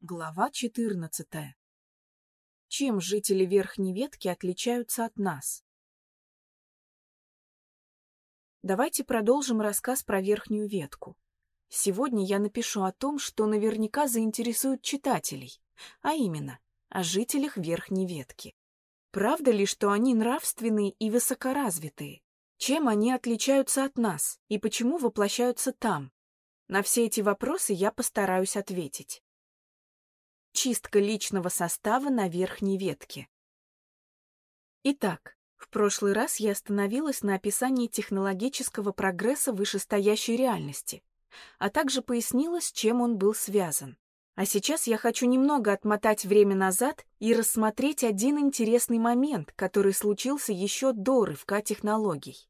Глава 14. Чем жители верхней ветки отличаются от нас? Давайте продолжим рассказ про верхнюю ветку. Сегодня я напишу о том, что наверняка заинтересует читателей, а именно о жителях верхней ветки. Правда ли, что они нравственные и высокоразвитые? Чем они отличаются от нас и почему воплощаются там? На все эти вопросы я постараюсь ответить. Чистка личного состава на верхней ветке. Итак, в прошлый раз я остановилась на описании технологического прогресса вышестоящей реальности, а также пояснила, с чем он был связан. А сейчас я хочу немного отмотать время назад и рассмотреть один интересный момент, который случился еще до рывка технологий.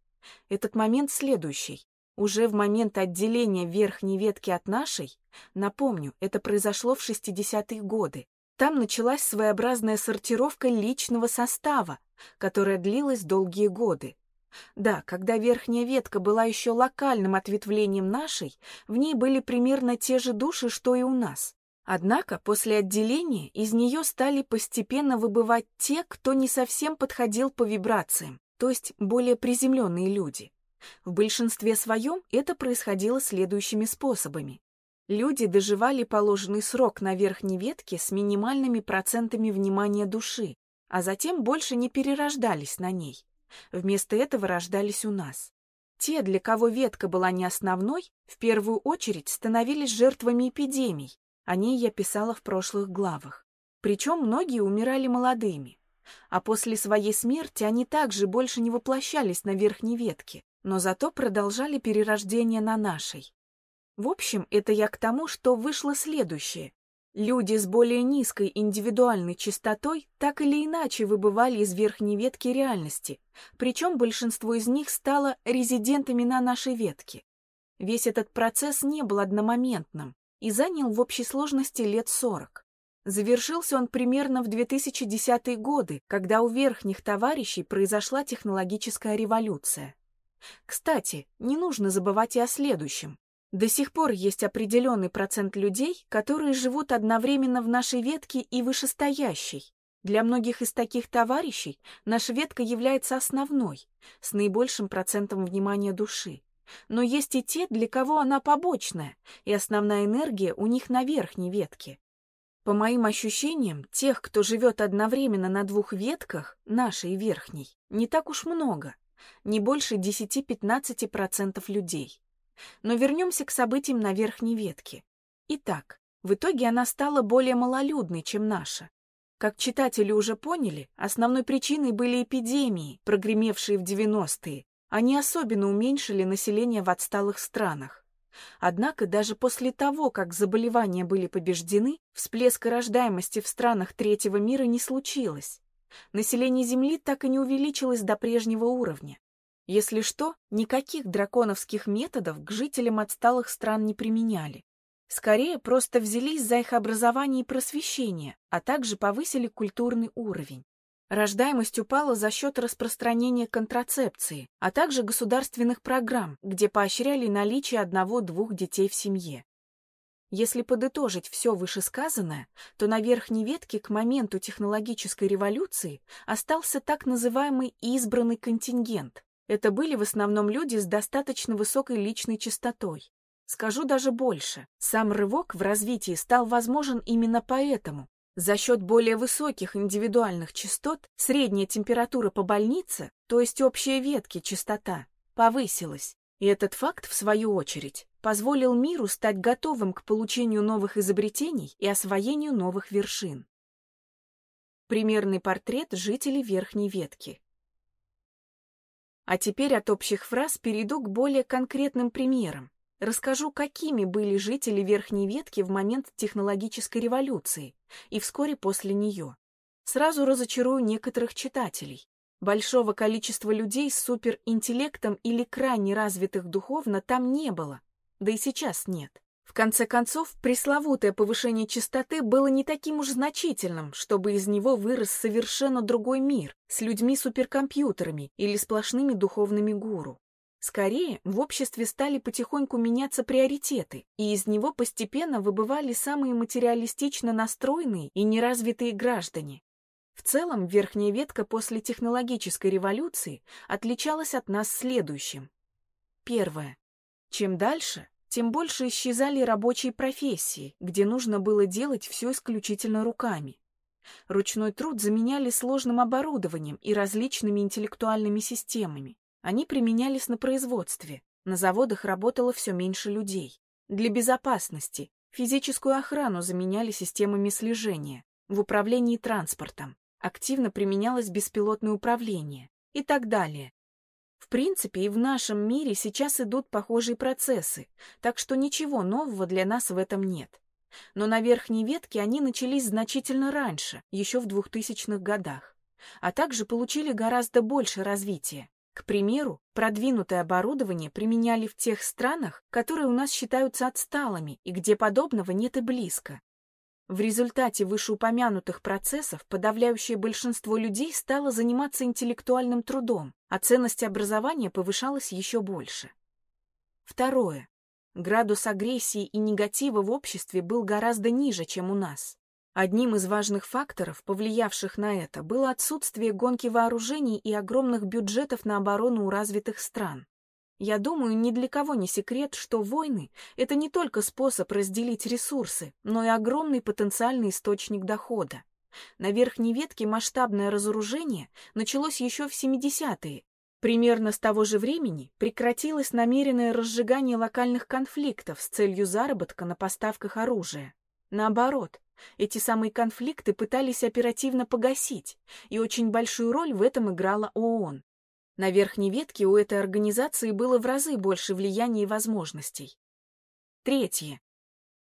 Этот момент следующий. Уже в момент отделения верхней ветки от нашей, напомню, это произошло в 60-е годы, там началась своеобразная сортировка личного состава, которая длилась долгие годы. Да, когда верхняя ветка была еще локальным ответвлением нашей, в ней были примерно те же души, что и у нас. Однако после отделения из нее стали постепенно выбывать те, кто не совсем подходил по вибрациям, то есть более приземленные люди. В большинстве своем это происходило следующими способами. Люди доживали положенный срок на верхней ветке с минимальными процентами внимания души, а затем больше не перерождались на ней. Вместо этого рождались у нас. Те, для кого ветка была не основной, в первую очередь становились жертвами эпидемий. О ней я писала в прошлых главах. Причем многие умирали молодыми. А после своей смерти они также больше не воплощались на верхней ветке, но зато продолжали перерождение на нашей. В общем, это я к тому, что вышло следующее. Люди с более низкой индивидуальной частотой так или иначе выбывали из верхней ветки реальности, причем большинство из них стало резидентами на нашей ветке. Весь этот процесс не был одномоментным и занял в общей сложности лет 40. Завершился он примерно в 2010-е годы, когда у верхних товарищей произошла технологическая революция. Кстати, не нужно забывать и о следующем. До сих пор есть определенный процент людей, которые живут одновременно в нашей ветке и вышестоящей. Для многих из таких товарищей наша ветка является основной, с наибольшим процентом внимания души. Но есть и те, для кого она побочная, и основная энергия у них на верхней ветке. По моим ощущениям, тех, кто живет одновременно на двух ветках, нашей и верхней, не так уж много — не больше 10-15% людей. Но вернемся к событиям на верхней ветке. Итак, в итоге она стала более малолюдной, чем наша. Как читатели уже поняли, основной причиной были эпидемии, прогремевшие в 90-е. Они особенно уменьшили население в отсталых странах. Однако даже после того, как заболевания были побеждены, всплеска рождаемости в странах третьего мира не случилось. Население Земли так и не увеличилось до прежнего уровня. Если что, никаких драконовских методов к жителям отсталых стран не применяли. Скорее, просто взялись за их образование и просвещение, а также повысили культурный уровень. Рождаемость упала за счет распространения контрацепции, а также государственных программ, где поощряли наличие одного-двух детей в семье. Если подытожить все вышесказанное, то на верхней ветке к моменту технологической революции остался так называемый избранный контингент. Это были в основном люди с достаточно высокой личной частотой. Скажу даже больше, сам рывок в развитии стал возможен именно поэтому. За счет более высоких индивидуальных частот средняя температура по больнице, то есть общая ветки частота, повысилась. И этот факт, в свою очередь, позволил миру стать готовым к получению новых изобретений и освоению новых вершин. Примерный портрет жителей верхней ветки. А теперь от общих фраз перейду к более конкретным примерам. Расскажу, какими были жители верхней ветки в момент технологической революции и вскоре после нее. Сразу разочарую некоторых читателей. Большого количества людей с суперинтеллектом или крайне развитых духовно там не было, да и сейчас нет. В конце концов, пресловутое повышение частоты было не таким уж значительным, чтобы из него вырос совершенно другой мир с людьми-суперкомпьютерами или сплошными духовными гуру. Скорее, в обществе стали потихоньку меняться приоритеты, и из него постепенно выбывали самые материалистично настроенные и неразвитые граждане. В целом, верхняя ветка после технологической революции отличалась от нас следующим. Первое. Чем дальше, тем больше исчезали рабочие профессии, где нужно было делать все исключительно руками. Ручной труд заменяли сложным оборудованием и различными интеллектуальными системами. Они применялись на производстве, на заводах работало все меньше людей. Для безопасности физическую охрану заменяли системами слежения, в управлении транспортом, активно применялось беспилотное управление и так далее. В принципе, и в нашем мире сейчас идут похожие процессы, так что ничего нового для нас в этом нет. Но на верхней ветке они начались значительно раньше, еще в 2000-х годах, а также получили гораздо больше развития. К примеру, продвинутое оборудование применяли в тех странах, которые у нас считаются отсталыми и где подобного нет и близко. В результате вышеупомянутых процессов подавляющее большинство людей стало заниматься интеллектуальным трудом, а ценность образования повышалась еще больше. Второе. Градус агрессии и негатива в обществе был гораздо ниже, чем у нас. Одним из важных факторов, повлиявших на это, было отсутствие гонки вооружений и огромных бюджетов на оборону у развитых стран. Я думаю, ни для кого не секрет, что войны — это не только способ разделить ресурсы, но и огромный потенциальный источник дохода. На верхней ветке масштабное разоружение началось еще в 70-е. Примерно с того же времени прекратилось намеренное разжигание локальных конфликтов с целью заработка на поставках оружия. Наоборот, эти самые конфликты пытались оперативно погасить, и очень большую роль в этом играла ООН. На верхней ветке у этой организации было в разы больше влияния и возможностей. Третье.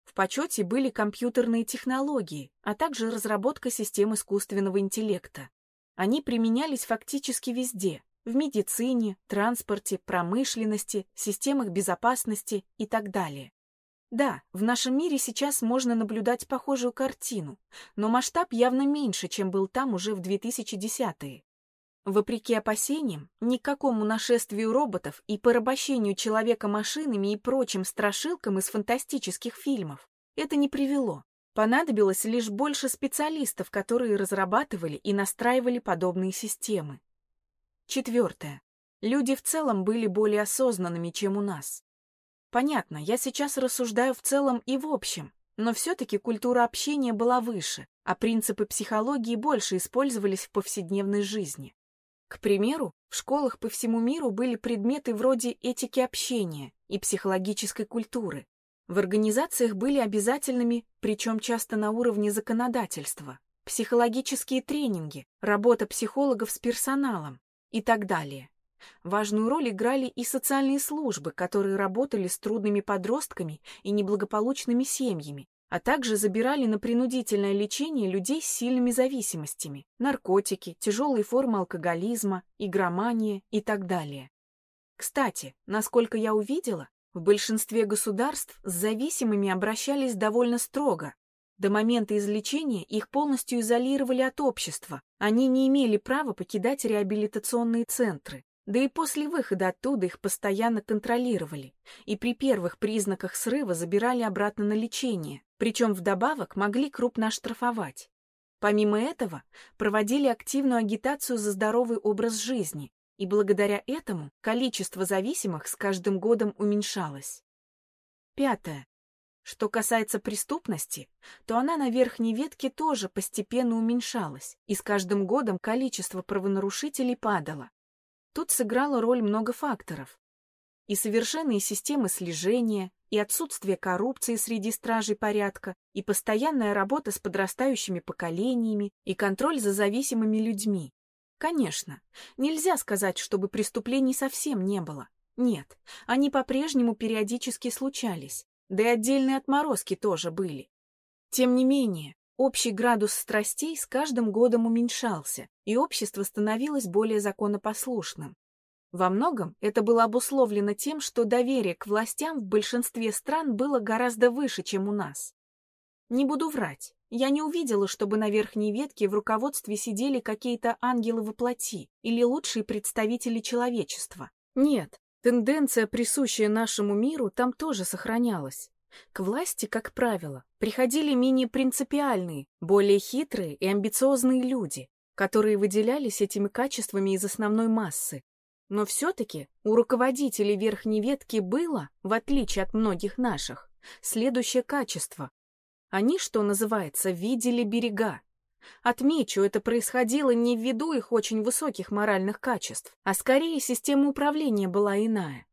В почете были компьютерные технологии, а также разработка систем искусственного интеллекта. Они применялись фактически везде – в медицине, транспорте, промышленности, системах безопасности и так далее. Да, в нашем мире сейчас можно наблюдать похожую картину, но масштаб явно меньше, чем был там уже в 2010-е. Вопреки опасениям, никакому нашествию роботов и порабощению человека машинами и прочим страшилкам из фантастических фильмов это не привело. Понадобилось лишь больше специалистов, которые разрабатывали и настраивали подобные системы. Четвертое. Люди в целом были более осознанными, чем у нас. Понятно, я сейчас рассуждаю в целом и в общем, но все-таки культура общения была выше, а принципы психологии больше использовались в повседневной жизни. К примеру, в школах по всему миру были предметы вроде этики общения и психологической культуры. В организациях были обязательными, причем часто на уровне законодательства, психологические тренинги, работа психологов с персоналом и так далее. Важную роль играли и социальные службы, которые работали с трудными подростками и неблагополучными семьями, а также забирали на принудительное лечение людей с сильными зависимостями, наркотики, тяжелые формы алкоголизма, игромания и так далее. Кстати, насколько я увидела, в большинстве государств с зависимыми обращались довольно строго. До момента излечения их полностью изолировали от общества, они не имели права покидать реабилитационные центры. Да и после выхода оттуда их постоянно контролировали, и при первых признаках срыва забирали обратно на лечение, причем вдобавок могли крупно оштрафовать. Помимо этого, проводили активную агитацию за здоровый образ жизни, и благодаря этому количество зависимых с каждым годом уменьшалось. Пятое. Что касается преступности, то она на верхней ветке тоже постепенно уменьшалась, и с каждым годом количество правонарушителей падало. Тут сыграло роль много факторов, и совершенные системы слежения, и отсутствие коррупции среди стражей порядка, и постоянная работа с подрастающими поколениями, и контроль за зависимыми людьми. Конечно, нельзя сказать, чтобы преступлений совсем не было. Нет, они по-прежнему периодически случались, да и отдельные отморозки тоже были. Тем не менее, общий градус страстей с каждым годом уменьшался, и общество становилось более законопослушным. Во многом это было обусловлено тем, что доверие к властям в большинстве стран было гораздо выше, чем у нас. Не буду врать, я не увидела, чтобы на верхней ветке в руководстве сидели какие-то ангелы во плоти или лучшие представители человечества. Нет, Тенденция, присущая нашему миру, там тоже сохранялась. К власти, как правило, приходили менее принципиальные, более хитрые и амбициозные люди, которые выделялись этими качествами из основной массы. Но все-таки у руководителей верхней ветки было, в отличие от многих наших, следующее качество. Они, что называется, видели берега. Отмечу, это происходило не ввиду их очень высоких моральных качеств, а скорее система управления была иная.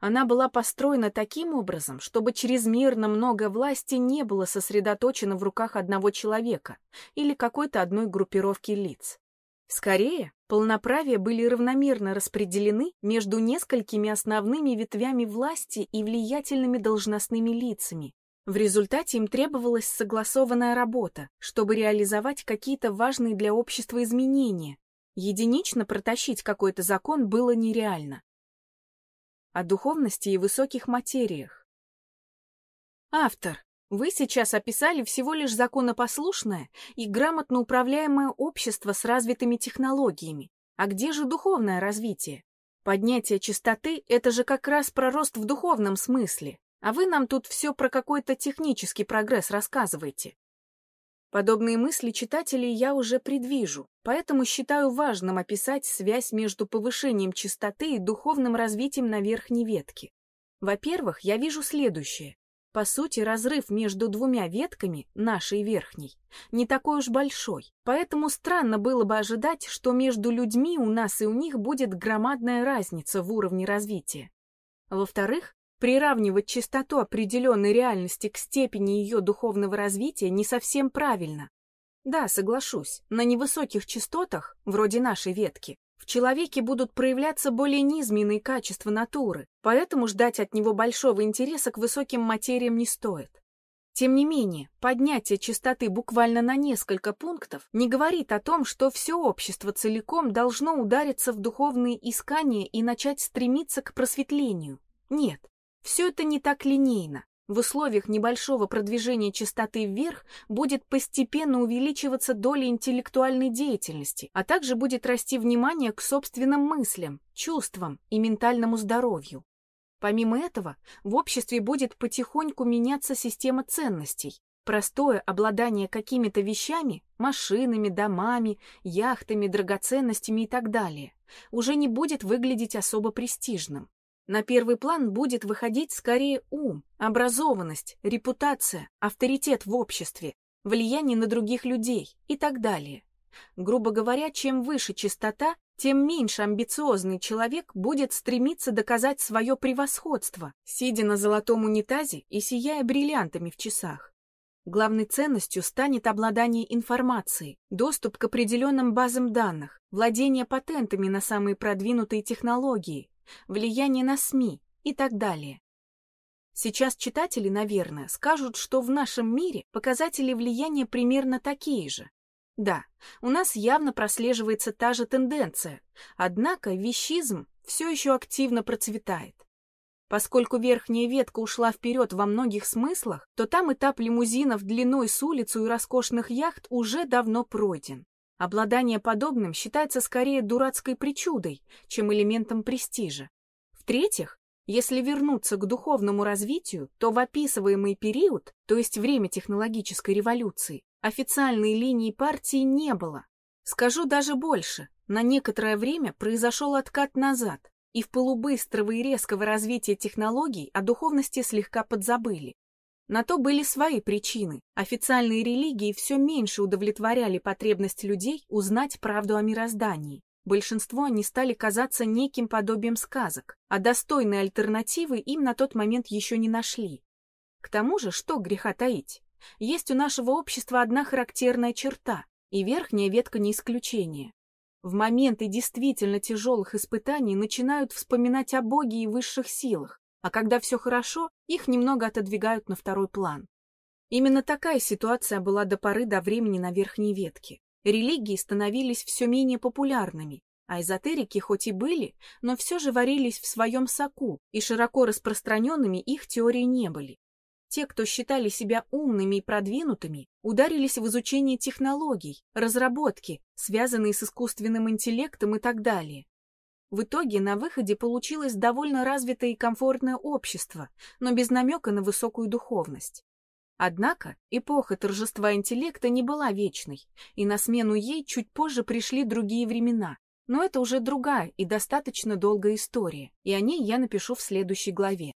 Она была построена таким образом, чтобы чрезмерно много власти не было сосредоточено в руках одного человека или какой-то одной группировки лиц. Скорее, полноправия были равномерно распределены между несколькими основными ветвями власти и влиятельными должностными лицами. В результате им требовалась согласованная работа, чтобы реализовать какие-то важные для общества изменения. Единично протащить какой-то закон было нереально о духовности и высоких материях. Автор, вы сейчас описали всего лишь законопослушное и грамотно управляемое общество с развитыми технологиями. А где же духовное развитие? Поднятие чистоты – это же как раз про рост в духовном смысле. А вы нам тут все про какой-то технический прогресс рассказываете. Подобные мысли читателей я уже предвижу, поэтому считаю важным описать связь между повышением чистоты и духовным развитием на верхней ветке. Во-первых, я вижу следующее. По сути, разрыв между двумя ветками, нашей верхней, не такой уж большой, поэтому странно было бы ожидать, что между людьми у нас и у них будет громадная разница в уровне развития. Во-вторых, Приравнивать частоту определенной реальности к степени ее духовного развития не совсем правильно. Да, соглашусь, на невысоких частотах, вроде нашей ветки, в человеке будут проявляться более низменные качества натуры, поэтому ждать от него большого интереса к высоким материям не стоит. Тем не менее, поднятие частоты буквально на несколько пунктов не говорит о том, что все общество целиком должно удариться в духовные искания и начать стремиться к просветлению. Нет, все это не так линейно. В условиях небольшого продвижения частоты вверх будет постепенно увеличиваться доля интеллектуальной деятельности, а также будет расти внимание к собственным мыслям, чувствам и ментальному здоровью. Помимо этого, в обществе будет потихоньку меняться система ценностей. Простое обладание какими-то вещами, машинами, домами, яхтами, драгоценностями и так далее, уже не будет выглядеть особо престижным. На первый план будет выходить скорее ум, образованность, репутация, авторитет в обществе, влияние на других людей и так далее. Грубо говоря, чем выше частота, тем меньше амбициозный человек будет стремиться доказать свое превосходство, сидя на золотом унитазе и сияя бриллиантами в часах. Главной ценностью станет обладание информацией, доступ к определенным базам данных, владение патентами на самые продвинутые технологии, влияние на СМИ и так далее. Сейчас читатели, наверное, скажут, что в нашем мире показатели влияния примерно такие же. Да, у нас явно прослеживается та же тенденция, однако вещизм все еще активно процветает. Поскольку верхняя ветка ушла вперед во многих смыслах, то там этап лимузинов длиной с улицу и роскошных яхт уже давно пройден. Обладание подобным считается скорее дурацкой причудой, чем элементом престижа. В-третьих, если вернуться к духовному развитию, то в описываемый период, то есть время технологической революции, официальной линии партии не было. Скажу даже больше, на некоторое время произошел откат назад, и в полубыстрого и резкого развития технологий о духовности слегка подзабыли. На то были свои причины. Официальные религии все меньше удовлетворяли потребность людей узнать правду о мироздании. Большинство они стали казаться неким подобием сказок, а достойной альтернативы им на тот момент еще не нашли. К тому же, что греха таить? Есть у нашего общества одна характерная черта, и верхняя ветка не исключение. В моменты действительно тяжелых испытаний начинают вспоминать о Боге и высших силах, а когда все хорошо, их немного отодвигают на второй план. Именно такая ситуация была до поры до времени на верхней ветке. Религии становились все менее популярными, а эзотерики хоть и были, но все же варились в своем соку, и широко распространенными их теории не были. Те, кто считали себя умными и продвинутыми, ударились в изучение технологий, разработки, связанные с искусственным интеллектом и так далее. В итоге на выходе получилось довольно развитое и комфортное общество, но без намека на высокую духовность. Однако эпоха торжества интеллекта не была вечной, и на смену ей чуть позже пришли другие времена. Но это уже другая и достаточно долгая история, и о ней я напишу в следующей главе.